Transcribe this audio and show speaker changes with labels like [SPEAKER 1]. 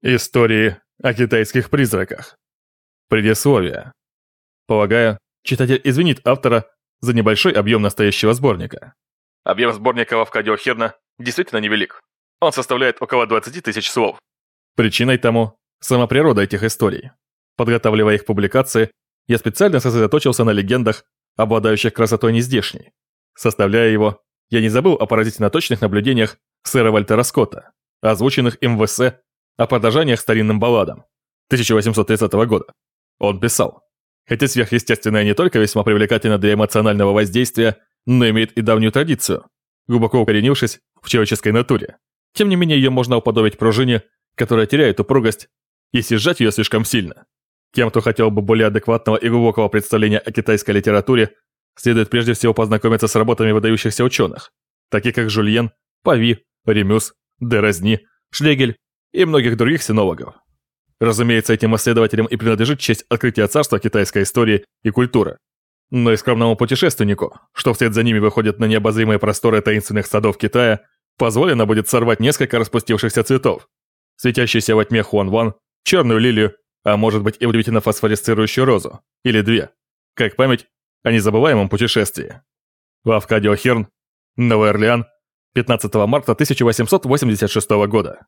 [SPEAKER 1] Истории о китайских призраках. Предисловие. Полагаю, читатель извинит автора за небольшой объем настоящего сборника. Объем сборника Лавкадио Херна действительно невелик. Он составляет около 20 тысяч слов. Причиной тому сама природа этих историй. Подготавливая их публикации, я специально сосредоточился на легендах, обладающих красотой нездешней. Составляя его, я не забыл о поразительно точных наблюдениях сэра Вальтера Скотта, озвученных им в эссе о подражаниях старинным балладам 1830 года. Он писал, хотя сверхъестественное не только весьма привлекательно для эмоционального воздействия, но имеет и давнюю традицию, глубоко укоренившись в человеческой натуре. Тем не менее, ее можно уподобить пружине, которая теряет упругость, если сжать ее слишком сильно. Тем, кто хотел бы более адекватного и глубокого представления о китайской литературе, следует прежде всего познакомиться с работами выдающихся ученых, таких как Жульен, Пави, Ремюс, Деразни, Шлегель и многих других синологов. Разумеется, этим исследователям и принадлежит честь открытия царства китайской истории и культуры. Но и скромному путешественнику, что вслед за ними выходит на необозримые просторы таинственных садов Китая, позволено будет сорвать несколько распустившихся цветов, светящийся во тьме хуан-ван, черную лилию, а может быть и удивительно фосфорисцирующую розу, или две, как память о незабываемом путешествии. Лавкадио Херн, Новый Орлеан, 15 марта 1886 года.